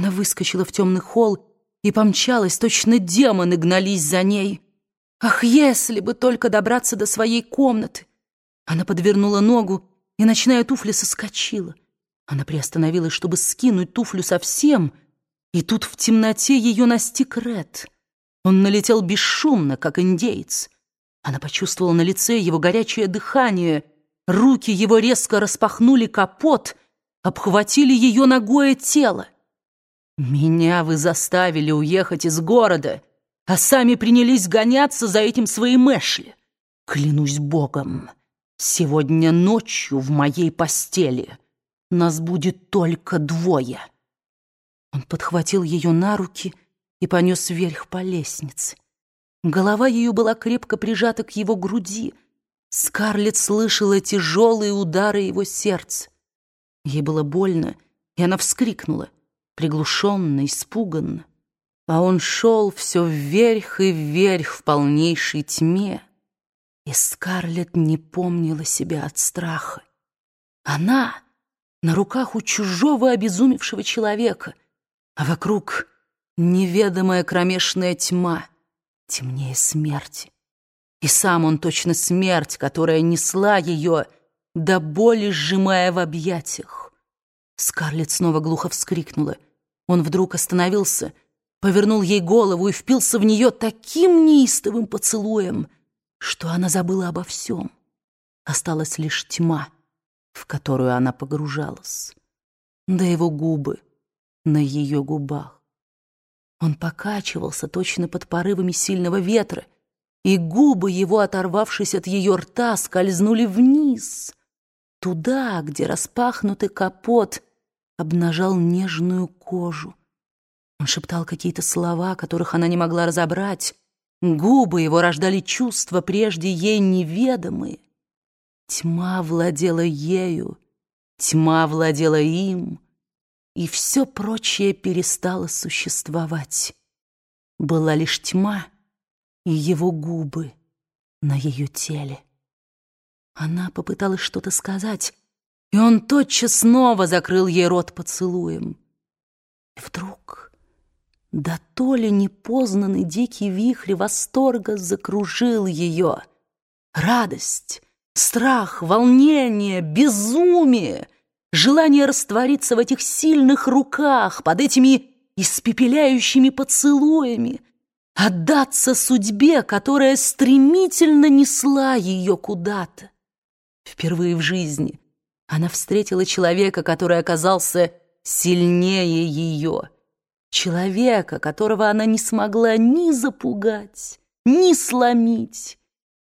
Она выскочила в темный холл и помчалась, точно демоны гнались за ней. Ах, если бы только добраться до своей комнаты! Она подвернула ногу, и ночная туфля соскочила. Она приостановилась, чтобы скинуть туфлю совсем, и тут в темноте ее настиг Ред. Он налетел бесшумно, как индейец. Она почувствовала на лице его горячее дыхание. Руки его резко распахнули капот, обхватили ее ногое тело. «Меня вы заставили уехать из города, а сами принялись гоняться за этим своим Эшли. Клянусь богом, сегодня ночью в моей постели нас будет только двое». Он подхватил ее на руки и понес вверх по лестнице. Голова ее была крепко прижата к его груди. Скарлетт слышала тяжелые удары его сердца. Ей было больно, и она вскрикнула, приглушенно, испуганно. А он шел все вверх и вверх в полнейшей тьме. И Скарлетт не помнила себя от страха. Она на руках у чужого обезумевшего человека, а вокруг неведомая кромешная тьма — темнее смерти. И сам он точно смерть, которая несла ее, до боли сжимая в объятиях. Скарлетт снова глухо вскрикнула. Он вдруг остановился, повернул ей голову и впился в нее таким неистовым поцелуем, что она забыла обо всем. Осталась лишь тьма, в которую она погружалась. Да его губы на ее губах. Он покачивался точно под порывами сильного ветра, и губы его, оторвавшись от ее рта, скользнули вниз, туда, где распахнутый капот обнажал нежную кожу. Он шептал какие-то слова, которых она не могла разобрать. Губы его рождали чувства, прежде ей неведомые. Тьма владела ею, тьма владела им — и все прочее перестало существовать. Была лишь тьма и его губы на ее теле. Она попыталась что-то сказать, и он тотчас снова закрыл ей рот поцелуем. И вдруг, да то ли непознанный дикий вихрь восторга закружил ее. Радость, страх, волнение, безумие — желание раствориться в этих сильных руках, под этими испепеляющими поцелуями, отдаться судьбе, которая стремительно несла ее куда-то. Впервые в жизни она встретила человека, который оказался сильнее ее, человека, которого она не смогла ни запугать, ни сломить,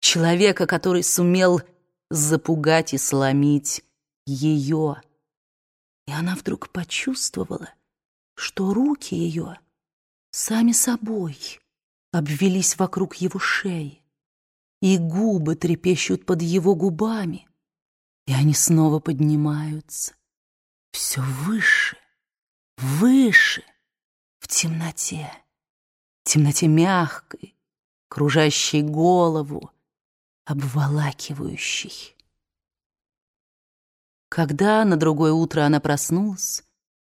человека, который сумел запугать и сломить ее. И она вдруг почувствовала, что руки ее сами собой обвелись вокруг его шеи, и губы трепещут под его губами, и они снова поднимаются все выше, выше, в темноте, темноте мягкой, кружащей голову, обволакивающей. Когда на другое утро она проснулась,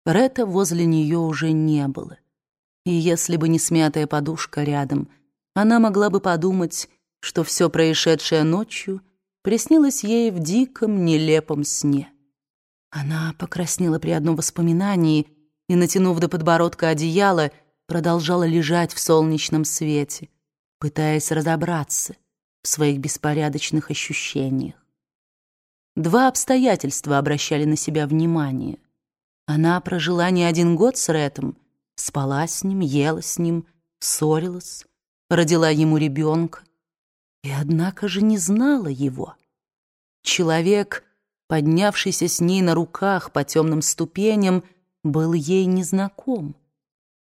Ретта возле нее уже не было. И если бы не смятая подушка рядом, она могла бы подумать, что все происшедшее ночью приснилось ей в диком, нелепом сне. Она покраснела при одном воспоминании и, натянув до подбородка одеяло, продолжала лежать в солнечном свете, пытаясь разобраться в своих беспорядочных ощущениях. Два обстоятельства обращали на себя внимание. Она прожила не один год с Рэтом, спала с ним, ела с ним, ссорилась, родила ему ребенка, и однако же не знала его. Человек, поднявшийся с ней на руках по темным ступеням, был ей незнаком.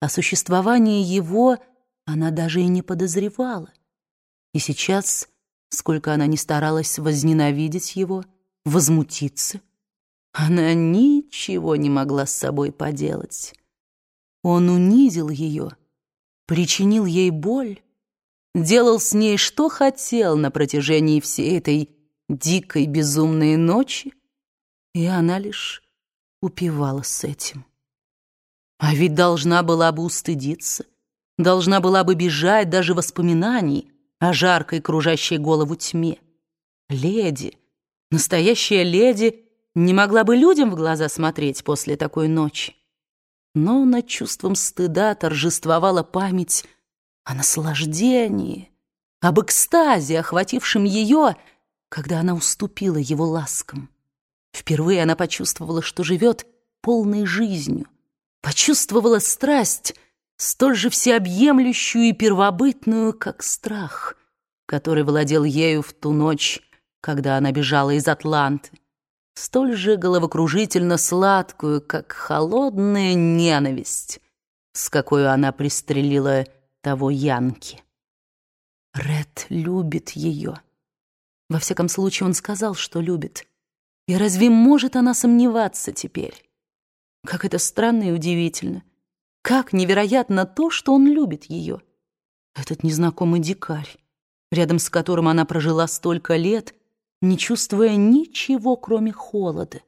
О существовании его она даже и не подозревала. И сейчас, сколько она ни старалась возненавидеть его, — возмутиться. Она ничего не могла с собой поделать. Он унизил ее, причинил ей боль, делал с ней что хотел на протяжении всей этой дикой безумной ночи, и она лишь упивалась этим. А ведь должна была бы устыдиться, должна была бы бежать даже воспоминаний о жаркой кружащей голову тьме. Леди, настоящая леди, не могла бы людям в глаза смотреть после такой ночи. Но над чувством стыда торжествовала память о наслаждении, об экстазе, охватившем ее, когда она уступила его ласкам. Впервые она почувствовала, что живет полной жизнью, почувствовала страсть, столь же всеобъемлющую и первобытную, как страх, который владел ею в ту ночь, когда она бежала из Атланты, столь же головокружительно сладкую, как холодная ненависть, с какой она пристрелила того Янки. Ред любит ее. Во всяком случае, он сказал, что любит. И разве может она сомневаться теперь? Как это странно и удивительно. Как невероятно то, что он любит ее. Этот незнакомый дикарь, рядом с которым она прожила столько лет, не чувствуя ничего, кроме холода.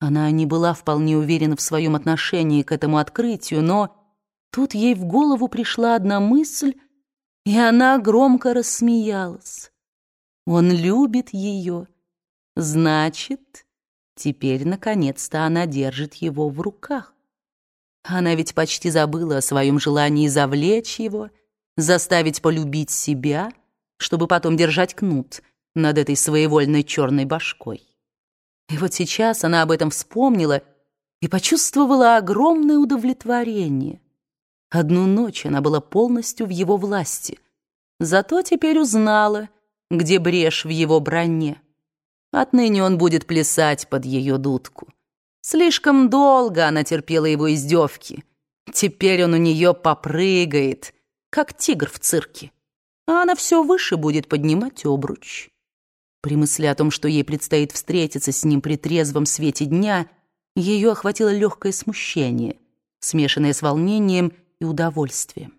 Она не была вполне уверена в своем отношении к этому открытию, но тут ей в голову пришла одна мысль, и она громко рассмеялась. Он любит ее. Значит, теперь, наконец-то, она держит его в руках. Она ведь почти забыла о своем желании завлечь его, заставить полюбить себя, чтобы потом держать кнут над этой своевольной черной башкой. И вот сейчас она об этом вспомнила и почувствовала огромное удовлетворение. Одну ночь она была полностью в его власти, зато теперь узнала, где брешь в его броне. Отныне он будет плясать под ее дудку. Слишком долго она терпела его издевки. Теперь он у нее попрыгает, как тигр в цирке. А она все выше будет поднимать обруч. При мысли о том, что ей предстоит встретиться с ним при трезвом свете дня, ее охватило легкое смущение, смешанное с волнением и удовольствием.